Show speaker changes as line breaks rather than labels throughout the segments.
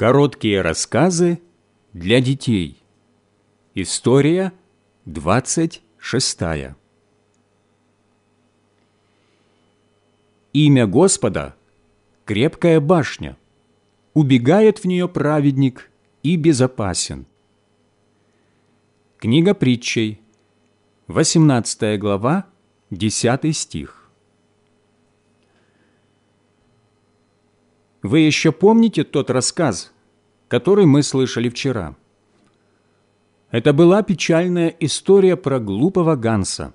Короткие рассказы для детей. История 26. Имя Господа – крепкая башня. Убегает в нее праведник и безопасен. Книга притчей, 18 глава, 10 стих. Вы еще помните тот рассказ, который мы слышали вчера? Это была печальная история про глупого Ганса.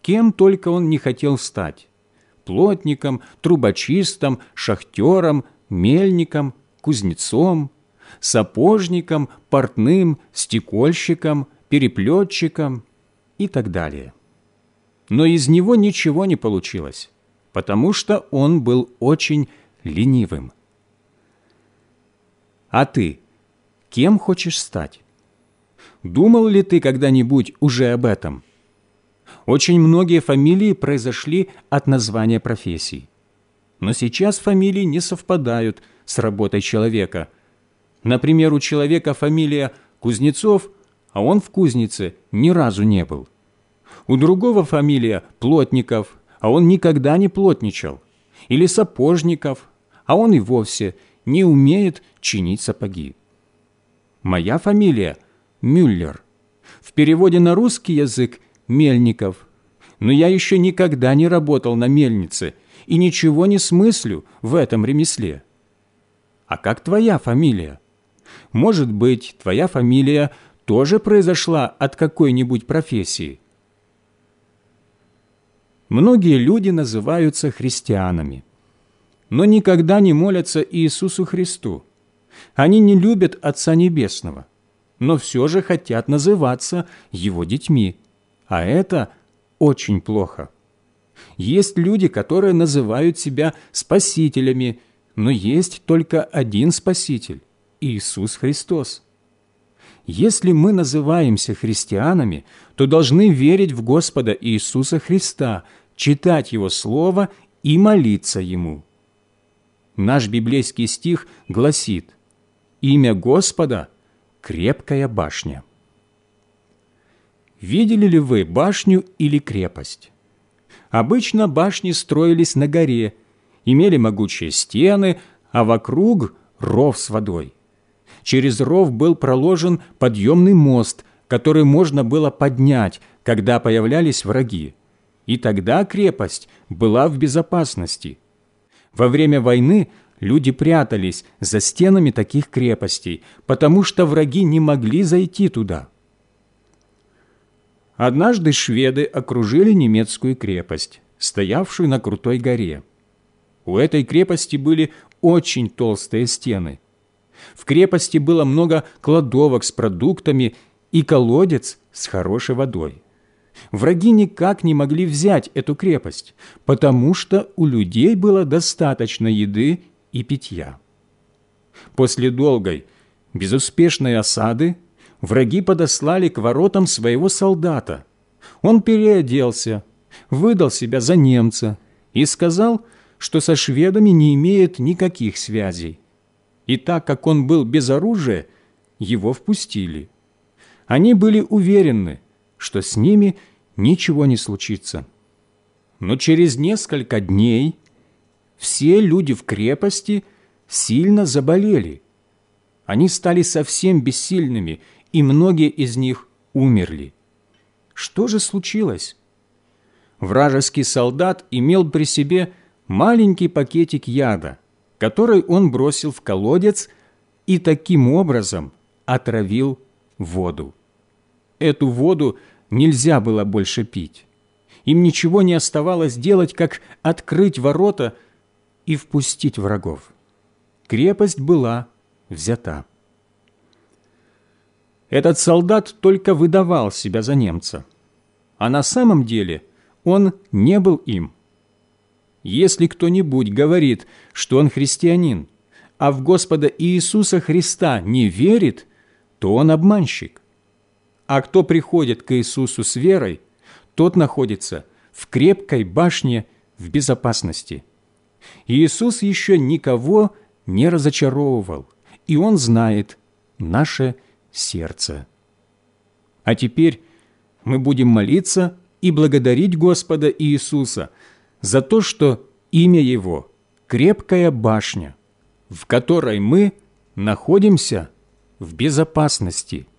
Кем только он не хотел стать – плотником, трубочистом, шахтером, мельником, кузнецом, сапожником, портным, стекольщиком, переплетчиком и так далее. Но из него ничего не получилось, потому что он был очень ленивым. А ты кем хочешь стать? Думал ли ты когда-нибудь уже об этом? Очень многие фамилии произошли от названия профессий. Но сейчас фамилии не совпадают с работой человека. Например, у человека фамилия Кузнецов, а он в кузнице ни разу не был. У другого фамилия Плотников, а он никогда не плотничал. Или Сапожников, а он и вовсе не умеет чинить сапоги. Моя фамилия Мюллер. В переводе на русский язык Мельников. Но я еще никогда не работал на мельнице и ничего не смыслю в этом ремесле. А как твоя фамилия? Может быть, твоя фамилия тоже произошла от какой-нибудь профессии? Многие люди называются христианами но никогда не молятся Иисусу Христу. Они не любят Отца Небесного, но все же хотят называться Его детьми, а это очень плохо. Есть люди, которые называют себя спасителями, но есть только один Спаситель – Иисус Христос. Если мы называемся христианами, то должны верить в Господа Иисуса Христа, читать Его Слово и молиться Ему – Наш библейский стих гласит «Имя Господа – крепкая башня». Видели ли вы башню или крепость? Обычно башни строились на горе, имели могучие стены, а вокруг – ров с водой. Через ров был проложен подъемный мост, который можно было поднять, когда появлялись враги. И тогда крепость была в безопасности – во время войны люди прятались за стенами таких крепостей, потому что враги не могли зайти туда. Однажды шведы окружили немецкую крепость, стоявшую на крутой горе. У этой крепости были очень толстые стены. В крепости было много кладовок с продуктами и колодец с хорошей водой. Враги никак не могли взять эту крепость, потому что у людей было достаточно еды и питья. После долгой, безуспешной осады враги подослали к воротам своего солдата. Он переоделся, выдал себя за немца и сказал, что со шведами не имеет никаких связей. И так как он был без оружия, его впустили. Они были уверены, что с ними ничего не случится. Но через несколько дней все люди в крепости сильно заболели. Они стали совсем бессильными, и многие из них умерли. Что же случилось? Вражеский солдат имел при себе маленький пакетик яда, который он бросил в колодец и таким образом отравил воду. Эту воду нельзя было больше пить. Им ничего не оставалось делать, как открыть ворота и впустить врагов. Крепость была взята. Этот солдат только выдавал себя за немца, а на самом деле он не был им. Если кто-нибудь говорит, что он христианин, а в Господа Иисуса Христа не верит, то он обманщик. А кто приходит к Иисусу с верой, тот находится в крепкой башне в безопасности. Иисус еще никого не разочаровывал и Он знает наше сердце. А теперь мы будем молиться и благодарить Господа Иисуса за то, что имя Его – крепкая башня, в которой мы находимся в безопасности –